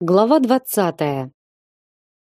Глава двадцатая.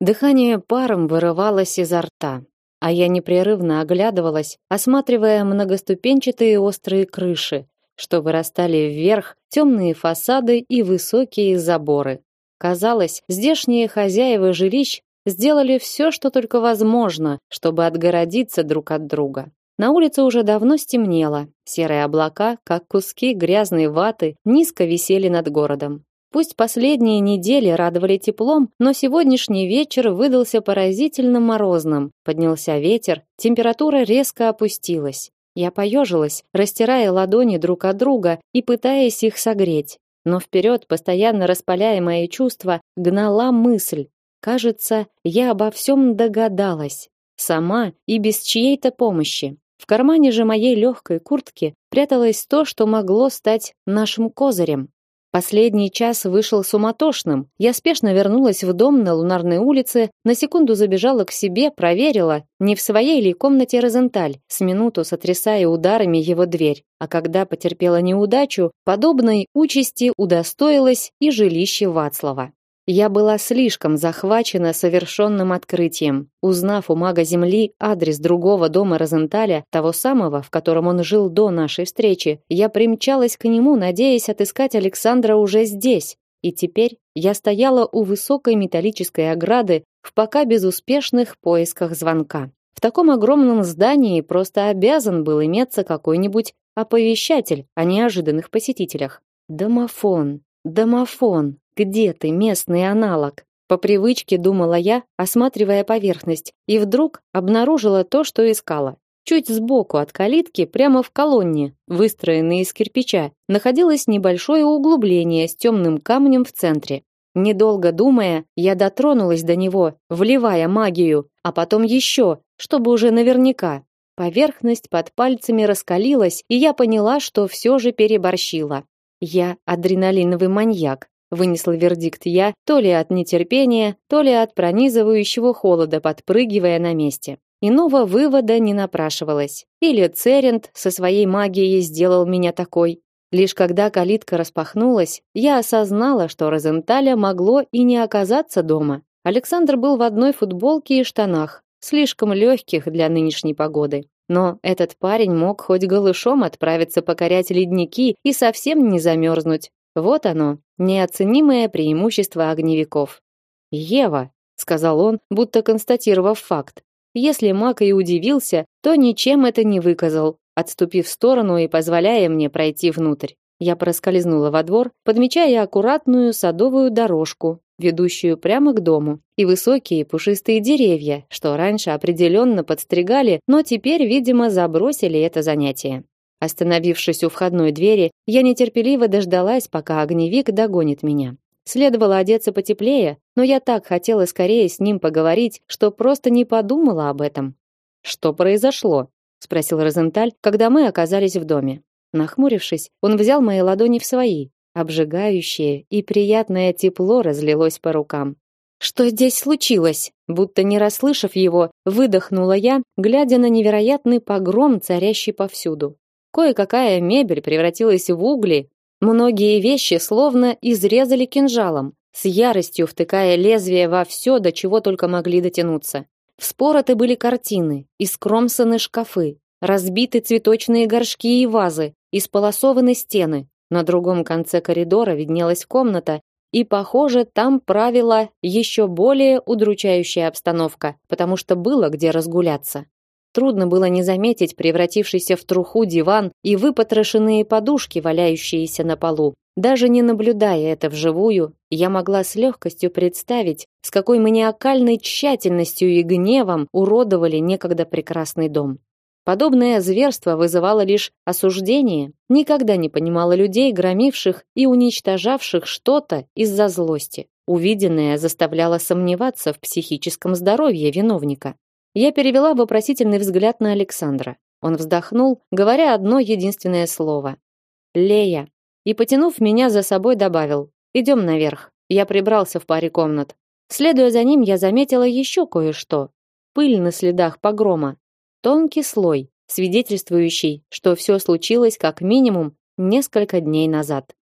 Дыхание паром вырывалось изо рта, а я непрерывно оглядывалась, осматривая многоступенчатые острые крыши, что вырастали вверх, темные фасады и высокие заборы. Казалось, здешние хозяева жилищ сделали все, что только возможно, чтобы отгородиться друг от друга. На улице уже давно стемнело. Серые облака, как куски грязной ваты, низко висели над городом. Пусть последние недели радовали теплом, но сегодняшний вечер выдался поразительно морозным. Поднялся ветер, температура резко опустилась. Я поежилась, растирая ладони друг от друга и пытаясь их согреть. Но вперед, постоянно распаляя мои чувства, гнала мысль. Кажется, я обо всем догадалась. Сама и без чьей-то помощи. В кармане же моей легкой куртки пряталось то, что могло стать нашим козырем. Последний час вышел суматошным. Я спешно вернулась в дом на Лунарной улице, на секунду забежала к себе, проверила, не в своей ли комнате Розенталь, с минуту сотрясая ударами его дверь. А когда потерпела неудачу, подобной участи удостоилась и жилище Вацлава. Я была слишком захвачена совершенным открытием. Узнав у мага Земли адрес другого дома Розенталя, того самого, в котором он жил до нашей встречи, я примчалась к нему, надеясь отыскать Александра уже здесь. И теперь я стояла у высокой металлической ограды в пока безуспешных поисках звонка. В таком огромном здании просто обязан был иметься какой-нибудь оповещатель о неожиданных посетителях. Домофон, домофон. Где ты, местный аналог? По привычке думала я, осматривая поверхность, и вдруг обнаружила то, что искала. Чуть сбоку от калитки, прямо в колонне, выстроенной из кирпича, находилось небольшое углубление с темным камнем в центре. Недолго думая, я дотронулась до него, вливая магию, а потом еще, чтобы уже наверняка. Поверхность под пальцами раскалилась, и я поняла, что все же переборщила. Я адреналиновый маньяк, вынесла вердикт я, то ли от нетерпения, то ли от пронизывающего холода, подпрыгивая на месте. Иного вывода не напрашивалось. Или Церент со своей магией сделал меня такой. Лишь когда калитка распахнулась, я осознала, что Розенталя могло и не оказаться дома. Александр был в одной футболке и штанах, слишком легких для нынешней погоды. Но этот парень мог хоть голышом отправиться покорять ледники и совсем не замерзнуть. Вот оно, неоценимое преимущество огневиков. «Ева», — сказал он, будто констатировав факт. Если Мак и удивился, то ничем это не выказал, отступив в сторону и позволяя мне пройти внутрь. Я проскользнула во двор, подмечая аккуратную садовую дорожку, ведущую прямо к дому, и высокие пушистые деревья, что раньше определенно подстригали, но теперь, видимо, забросили это занятие. Остановившись у входной двери, я нетерпеливо дождалась, пока огневик догонит меня. Следовало одеться потеплее, но я так хотела скорее с ним поговорить, что просто не подумала об этом. Что произошло? спросил Розенталь, когда мы оказались в доме. Нахмурившись, он взял мои ладони в свои. Обжигающее и приятное тепло разлилось по рукам. Что здесь случилось? Будто не расслышав его, выдохнула я, глядя на невероятный погром, царящий повсюду. Кое-какая мебель превратилась в угли, многие вещи словно изрезали кинжалом, с яростью втыкая лезвие во все, до чего только могли дотянуться. Вспороты были картины, искромсаны шкафы, разбиты цветочные горшки и вазы, исполосованы стены. На другом конце коридора виднелась комната, и, похоже, там правила еще более удручающая обстановка, потому что было где разгуляться. Трудно было не заметить превратившийся в труху диван и выпотрошенные подушки, валяющиеся на полу. Даже не наблюдая это вживую, я могла с легкостью представить, с какой маниакальной тщательностью и гневом уродовали некогда прекрасный дом. Подобное зверство вызывало лишь осуждение. Никогда не понимала людей, громивших и уничтожавших что-то из-за злости. Увиденное заставляло сомневаться в психическом здоровье виновника. Я перевела вопросительный взгляд на Александра. Он вздохнул, говоря одно единственное слово: "Лея". И потянув меня за собой, добавил: "Идем наверх". Я прибрался в паре комнат. Следуя за ним, я заметила еще кое-что: пыль на следах погрома, тонкий слой, свидетельствующий, что все случилось как минимум несколько дней назад.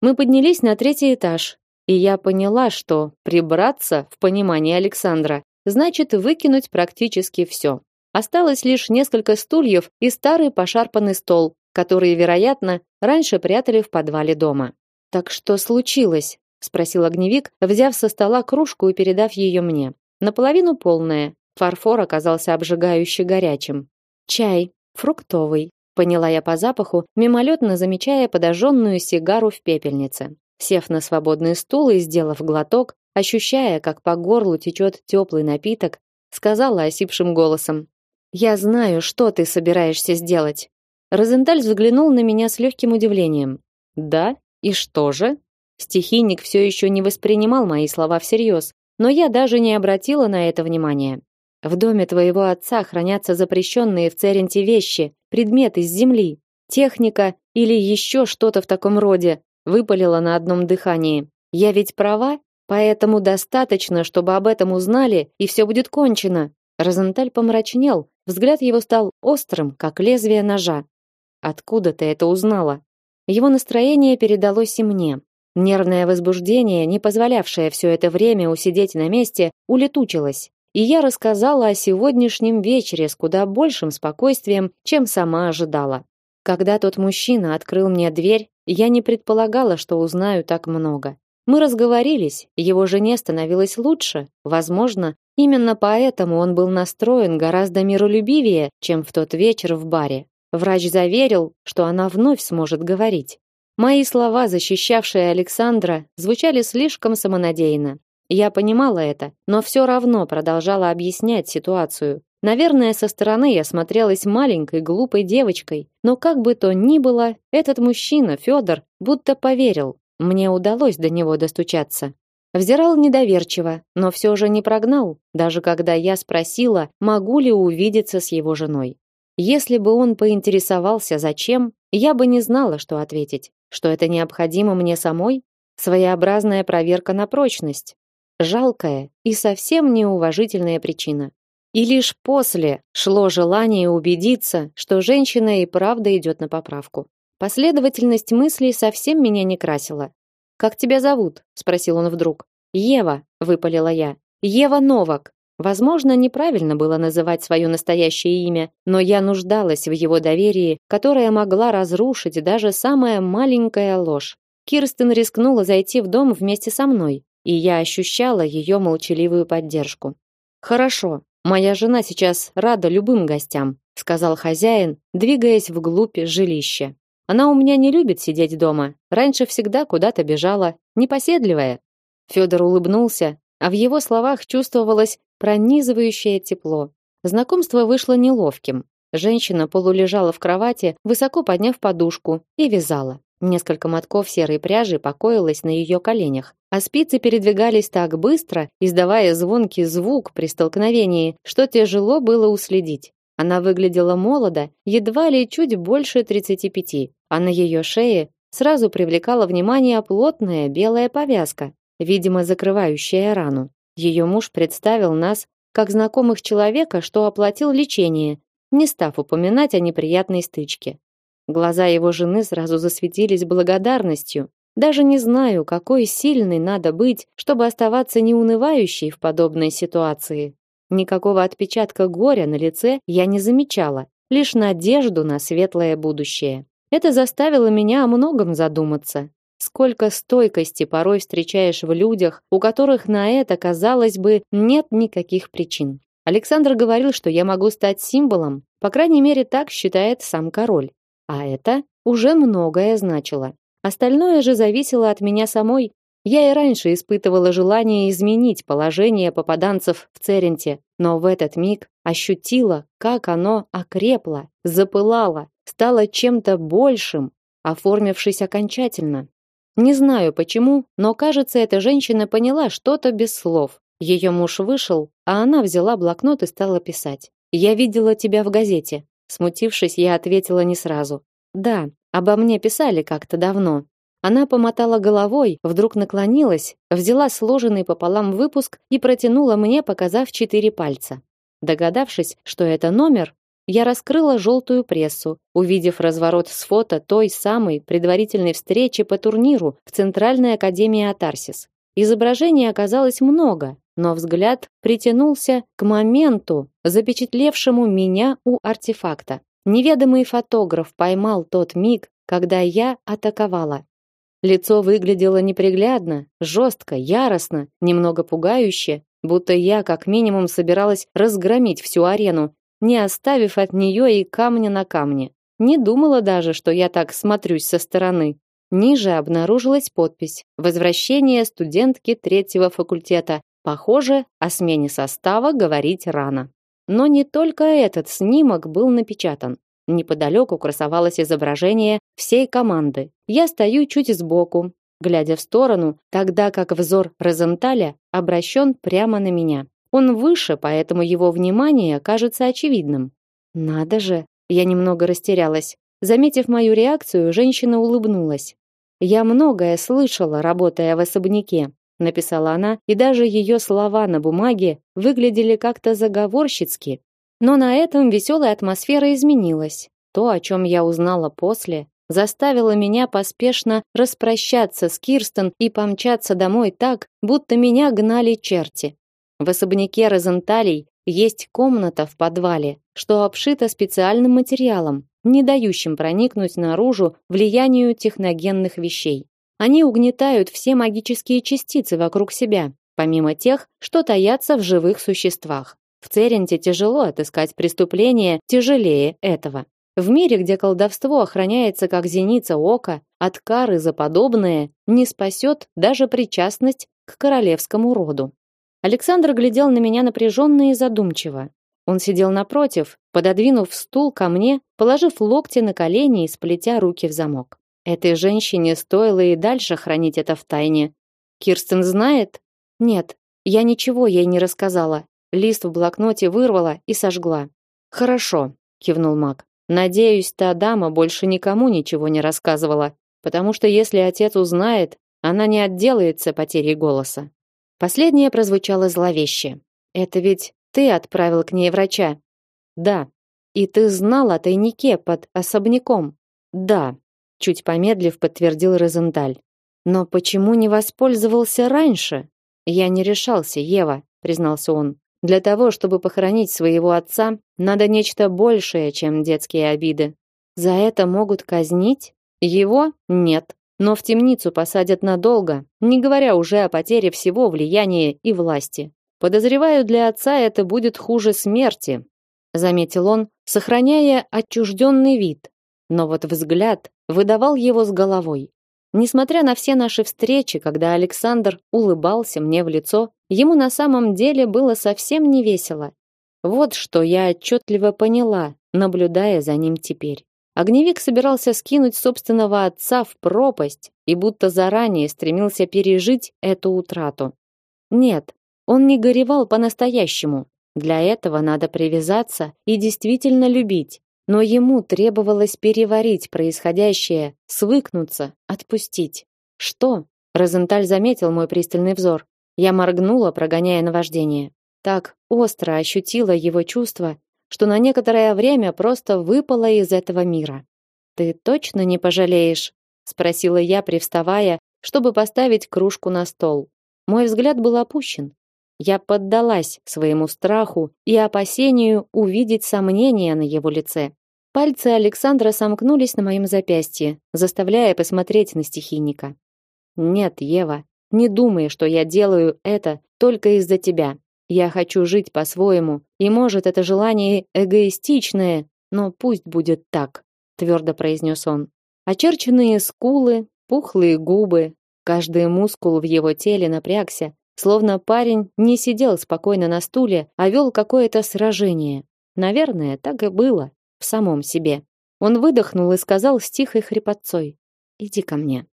Мы поднялись на третий этаж, и я поняла, что прибраться в понимании Александра значит выкинуть практически все. Осталось лишь несколько стульев и старый пошарпанный стол, который, вероятно, раньше прятали в подвале дома. Так что случилось? спросил огневик, взяв со стола кружку и передав ее мне. Наполовину полная. Фарфор оказался обжигающе горячим. Чай, фруктовый, поняла я по запаху, мимолетно замечая подожженную сигару в пепельнице. Сев на свободный стул и сделав глоток, ощущая, как по горлу течет теплый напиток, сказала осипшим голосом: "Я знаю, что ты собираешься сделать". Розенталь взглянул на меня с легким удивлением. "Да? И что же?" Стихийник все еще не воспринимал мои слова всерьез, но я даже не обратила на это внимания. В доме твоего отца хранятся запрещенные в Церенте вещи, предметы из земли, техника или еще что-то в таком роде, выпалила на одном дыхании. Я ведь права, поэтому достаточно, чтобы об этом узнали, и все будет кончено. Розенталь помрачнел, взгляд его стал острым, как лезвие ножа. Откуда ты это узнала? Его настроение передалось и мне. Нервное возбуждение, не позволявшее все это время усидеть на месте, улетучилось и я рассказала о сегодняшнем вечере с куда большим спокойствием, чем сама ожидала. Когда тот мужчина открыл мне дверь, я не предполагала, что узнаю так много. Мы разговорились, его жене становилось лучше. Возможно, именно поэтому он был настроен гораздо миролюбивее, чем в тот вечер в баре. Врач заверил, что она вновь сможет говорить. Мои слова, защищавшие Александра, звучали слишком самонадеянно. Я понимала это, но все равно продолжала объяснять ситуацию. Наверное, со стороны я смотрелась маленькой глупой девочкой, но как бы то ни было, этот мужчина, Федор, будто поверил. Мне удалось до него достучаться. Взирал недоверчиво, но все же не прогнал, даже когда я спросила, могу ли увидеться с его женой. Если бы он поинтересовался, зачем, я бы не знала, что ответить. Что это необходимо мне самой? Своеобразная проверка на прочность жалкая и совсем неуважительная причина. И лишь после шло желание убедиться, что женщина и правда идет на поправку. Последовательность мыслей совсем меня не красила. Как тебя зовут? спросил он вдруг. Ева, выпалила я. Ева Новак. Возможно, неправильно было называть свое настоящее имя, но я нуждалась в его доверии, которое могла разрушить даже самая маленькая ложь. Кирстен рискнула зайти в дом вместе со мной, и я ощущала ее молчаливую поддержку. Хорошо, моя жена сейчас рада любым гостям, сказал хозяин, двигаясь вглубь жилища. Она у меня не любит сидеть дома. Раньше всегда куда-то бежала, непоседливая. Федор улыбнулся, а в его словах чувствовалось пронизывающее тепло. Знакомство вышло неловким. Женщина полулежала в кровати, высоко подняв подушку, и вязала. Несколько мотков серой пряжи покоилось на ее коленях, а спицы передвигались так быстро, издавая звонкий звук при столкновении, что тяжело было уследить. Она выглядела молодо, едва ли чуть больше 35, а на ее шее сразу привлекала внимание плотная белая повязка, видимо, закрывающая рану. Ее муж представил нас как знакомых человека, что оплатил лечение, не став упоминать о неприятной стычке. Глаза его жены сразу засветились благодарностью. Даже не знаю, какой сильной надо быть, чтобы оставаться неунывающей в подобной ситуации. Никакого отпечатка горя на лице я не замечала, лишь надежду на светлое будущее. Это заставило меня о многом задуматься. Сколько стойкости порой встречаешь в людях, у которых на это, казалось бы, нет никаких причин. Александр говорил, что я могу стать символом, по крайней мере, так считает сам король. А это уже многое значило. Остальное же зависело от меня самой. Я и раньше испытывала желание изменить положение попаданцев в Церенте, но в этот миг ощутила, как оно окрепло, запылало, стало чем-то большим, оформившись окончательно. Не знаю почему, но кажется, эта женщина поняла что-то без слов. Ее муж вышел, а она взяла блокнот и стала писать. Я видела тебя в газете. Смутившись, я ответила не сразу. Да, обо мне писали как-то давно. Она помотала головой, вдруг наклонилась, взяла сложенный пополам выпуск и протянула мне, показав четыре пальца. Догадавшись, что это номер, я раскрыла желтую прессу, увидев разворот с фото той самой предварительной встречи по турниру в Центральной академии Атарсис. Изображений оказалось много, но взгляд притянулся к моменту, запечатлевшему меня у артефакта. Неведомый фотограф поймал тот миг, когда я атаковала. Лицо выглядело неприглядно, жестко, яростно, немного пугающе, будто я как минимум собиралась разгромить всю арену, не оставив от нее и камня на камне. Не думала даже, что я так смотрюсь со стороны. Ниже обнаружилась подпись «Возвращение студентки третьего факультета. Похоже, о смене состава говорить рано». Но не только этот снимок был напечатан. Неподалеку красовалось изображение всей команды. Я стою чуть сбоку, глядя в сторону, тогда как взор Розенталя обращен прямо на меня. Он выше, поэтому его внимание кажется очевидным. Надо же, я немного растерялась. Заметив мою реакцию, женщина улыбнулась. Я многое слышала, работая в особняке, написала она, и даже ее слова на бумаге выглядели как-то заговорщицки. Но на этом веселая атмосфера изменилась. То, о чем я узнала после, заставило меня поспешно распрощаться с Кирстен и помчаться домой так, будто меня гнали черти. В особняке Розенталей есть комната в подвале, что обшита специальным материалом, не дающим проникнуть наружу влиянию техногенных вещей. Они угнетают все магические частицы вокруг себя, помимо тех, что таятся в живых существах. В Церенте тяжело отыскать преступление тяжелее этого. В мире, где колдовство охраняется как зеница ока, от кары за подобное не спасет даже причастность к королевскому роду. Александр глядел на меня напряженно и задумчиво. Он сидел напротив, пододвинув стул ко мне, положив локти на колени и сплетя руки в замок. Этой женщине стоило и дальше хранить это в тайне. Кирстен знает? Нет, я ничего ей не рассказала. Лист в блокноте вырвала и сожгла. Хорошо, кивнул Мак. Надеюсь, та дама больше никому ничего не рассказывала, потому что если отец узнает, она не отделается потерей голоса. Последнее прозвучало зловеще. Это ведь ты отправил к ней врача. Да. И ты знал о тайнике под особняком. Да. Чуть помедлив подтвердил Розенталь. Но почему не воспользовался раньше? Я не решался, Ева, признался он. Для того, чтобы похоронить своего отца, надо нечто большее, чем детские обиды. За это могут казнить? Его? Нет. Но в темницу посадят надолго, не говоря уже о потере всего влияния и власти. Подозреваю, для отца это будет хуже смерти, заметил он, сохраняя отчужденный вид. Но вот взгляд выдавал его с головой. Несмотря на все наши встречи, когда Александр улыбался мне в лицо, ему на самом деле было совсем не весело. Вот что я отчетливо поняла, наблюдая за ним теперь. Огневик собирался скинуть собственного отца в пропасть и будто заранее стремился пережить эту утрату. Нет, он не горевал по-настоящему. Для этого надо привязаться и действительно любить. Но ему требовалось переварить происходящее, свыкнуться, отпустить. Что? Розенталь заметил мой пристальный взор. Я моргнула, прогоняя наваждение. Так остро ощутила его чувства, что на некоторое время просто выпала из этого мира. Ты точно не пожалеешь, спросила я, привставая, чтобы поставить кружку на стол. Мой взгляд был опущен, я поддалась своему страху и опасению увидеть сомнения на его лице. Пальцы Александра сомкнулись на моем запястье, заставляя посмотреть на стихийника. Нет, Ева, не думай, что я делаю это только из-за тебя. Я хочу жить по-своему, и может это желание эгоистичное, но пусть будет так, твердо произнес он. Очерченные скулы, пухлые губы, каждый мускул в его теле напрягся, Словно парень не сидел спокойно на стуле, а вел какое-то сражение. Наверное, так и было в самом себе. Он выдохнул и сказал с тихой хрипотцой: "Иди ко мне".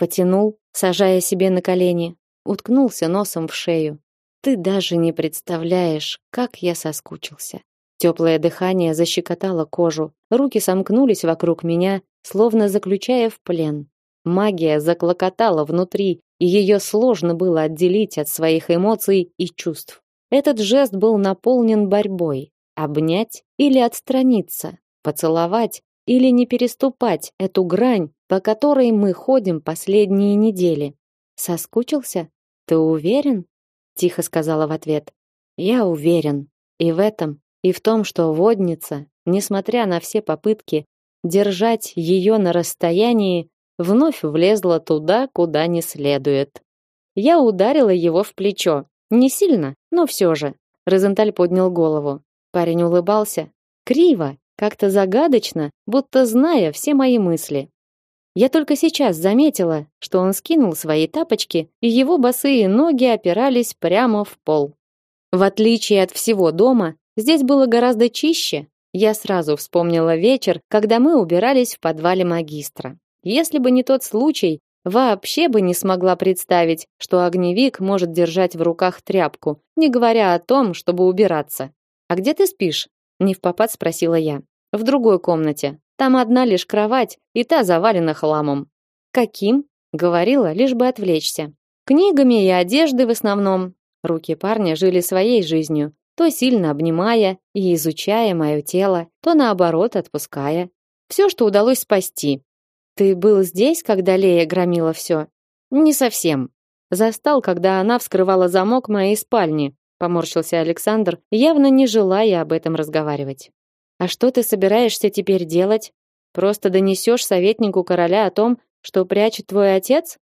Потянул, сажая себе на колени, уткнулся носом в шею. Ты даже не представляешь, как я соскучился. Теплое дыхание защекотало кожу, руки сомкнулись вокруг меня, словно заключая в плен. Магия заклокотала внутри, и ее сложно было отделить от своих эмоций и чувств. Этот жест был наполнен борьбой: обнять или отстраниться, поцеловать или не переступать эту грань, по которой мы ходим последние недели. Соскучился? Ты уверен? тихо сказала в ответ. Я уверен. И в этом, и в том, что водница, несмотря на все попытки держать ее на расстоянии, вновь влезла туда, куда не следует. Я ударила его в плечо. Не сильно, но все же. Розенталь поднял голову. Парень улыбался, криво, как-то загадочно, будто зная все мои мысли. Я только сейчас заметила, что он скинул свои тапочки, и его босые ноги опирались прямо в пол. В отличие от всего дома, здесь было гораздо чище. Я сразу вспомнила вечер, когда мы убирались в подвале магистра. Если бы не тот случай, вообще бы не смогла представить, что огневик может держать в руках тряпку, не говоря о том, чтобы убираться. А где ты спишь? Не в попад спросила я. В другой комнате. Там одна лишь кровать, и та завалена хламом. Каким? Говорила, лишь бы отвлечься. Книгами и одеждой в основном. Руки парня жили своей жизнью, то сильно обнимая и изучая мое тело, то наоборот отпуская. Все, что удалось спасти. Ты был здесь, когда Лея громила все? Не совсем. Застал, когда она вскрывала замок моей спальни. Поморщился Александр, явно не желая об этом разговаривать. А что ты собираешься теперь делать? Просто донесешь советнику короля о том, что прячет твой отец?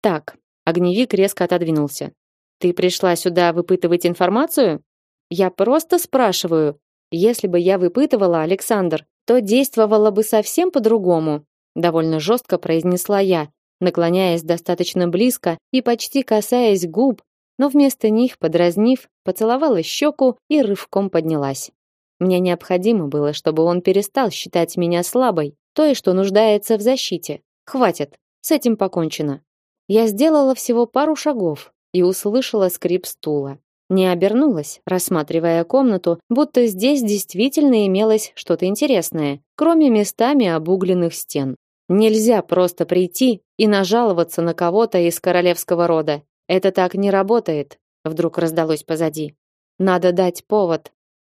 Так, огневик резко отодвинулся. Ты пришла сюда выпытывать информацию? Я просто спрашиваю. Если бы я выпытывала, Александр, то действовала бы совсем по-другому, довольно жестко произнесла я, наклоняясь достаточно близко и почти касаясь губ, но вместо них, подразнив, поцеловала щеку и рывком поднялась. Мне необходимо было, чтобы он перестал считать меня слабой, той, что нуждается в защите. Хватит, с этим покончено. Я сделала всего пару шагов и услышала скрип стула. Не обернулась, рассматривая комнату, будто здесь действительно имелось что-то интересное, кроме местами обугленных стен. Нельзя просто прийти и нажаловаться на кого-то из королевского рода. Это так не работает, вдруг раздалось позади. Надо дать повод,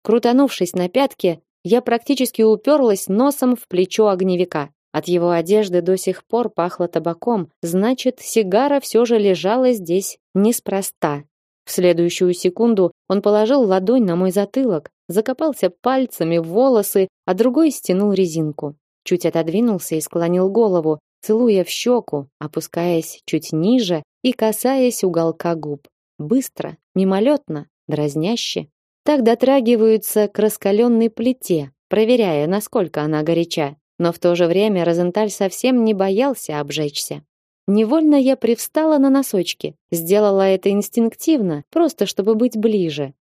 Крутанувшись на пятки, я практически уперлась носом в плечо огневика. От его одежды до сих пор пахло табаком, значит, сигара все же лежала здесь неспроста. В следующую секунду он положил ладонь на мой затылок, закопался пальцами в волосы, а другой стянул резинку. Чуть отодвинулся и склонил голову, целуя в щеку, опускаясь чуть ниже и касаясь уголка губ. Быстро, мимолетно, дразняще. Так дотрагиваются к раскаленной плите, проверяя, насколько она горяча. Но в то же время Розенталь совсем не боялся обжечься. Невольно я привстала на носочки, сделала это инстинктивно, просто чтобы быть ближе.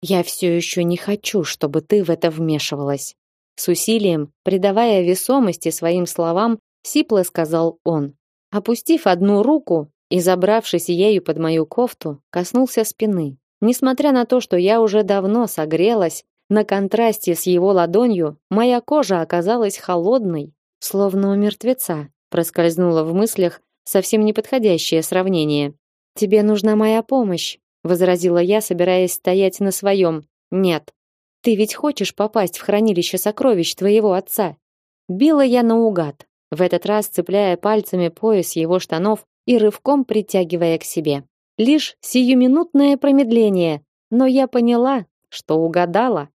Я все еще не хочу, чтобы ты в это вмешивалась. С усилием, придавая весомости своим словам, сипло сказал он. Опустив одну руку и забравшись ею под мою кофту, коснулся спины. Несмотря на то, что я уже давно согрелась, на контрасте с его ладонью моя кожа оказалась холодной, словно у мертвеца. Проскользнуло в мыслях совсем неподходящее сравнение. Тебе нужна моя помощь, возразила я, собираясь стоять на своем. Нет. Ты ведь хочешь попасть в хранилище сокровищ твоего отца. Била я наугад, в этот раз цепляя пальцами пояс его штанов и рывком притягивая к себе. Лишь сиюминутное промедление, но я поняла, что угадала.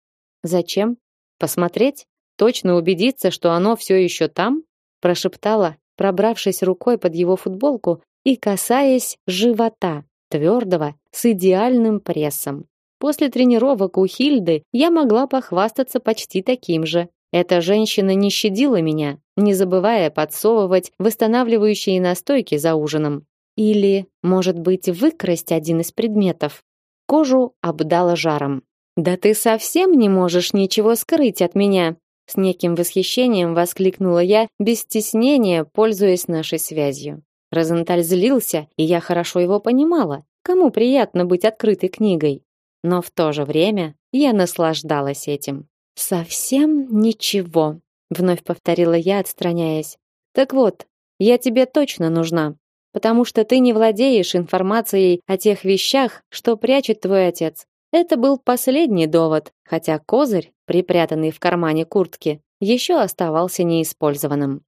Зачем? Посмотреть? Точно убедиться, что оно все еще там? Прошептала, пробравшись рукой под его футболку и касаясь живота, твердого, с идеальным прессом. После тренировок у Хильды я могла похвастаться почти таким же. Эта женщина не щадила меня, не забывая подсовывать восстанавливающие настойки за ужином. Или, может быть, выкрасть один из предметов. Кожу обдала жаром. Да ты совсем не можешь ничего скрыть от меня, с неким восхищением воскликнула я, без стеснения, пользуясь нашей связью. Розенталь злился, и я хорошо его понимала. Кому приятно быть открытой книгой? Но в то же время я наслаждалась этим. Совсем ничего, вновь повторила я, отстраняясь. Так вот, я тебе точно нужна потому что ты не владеешь информацией о тех вещах, что прячет твой отец. Это был последний довод, хотя козырь, припрятанный в кармане куртки, еще оставался неиспользованным.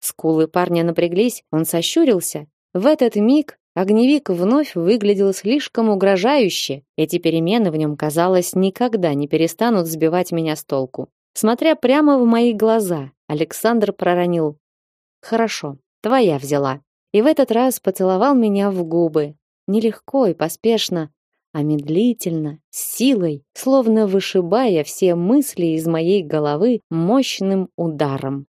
Скулы парня напряглись, он сощурился. В этот миг Огневик вновь выглядел слишком угрожающе. Эти перемены в нем, казалось, никогда не перестанут сбивать меня с толку. Смотря прямо в мои глаза, Александр проронил: "Хорошо, твоя взяла". И в этот раз поцеловал меня в губы, нелегко и поспешно, а медлительно, с силой, словно вышибая все мысли из моей головы мощным ударом.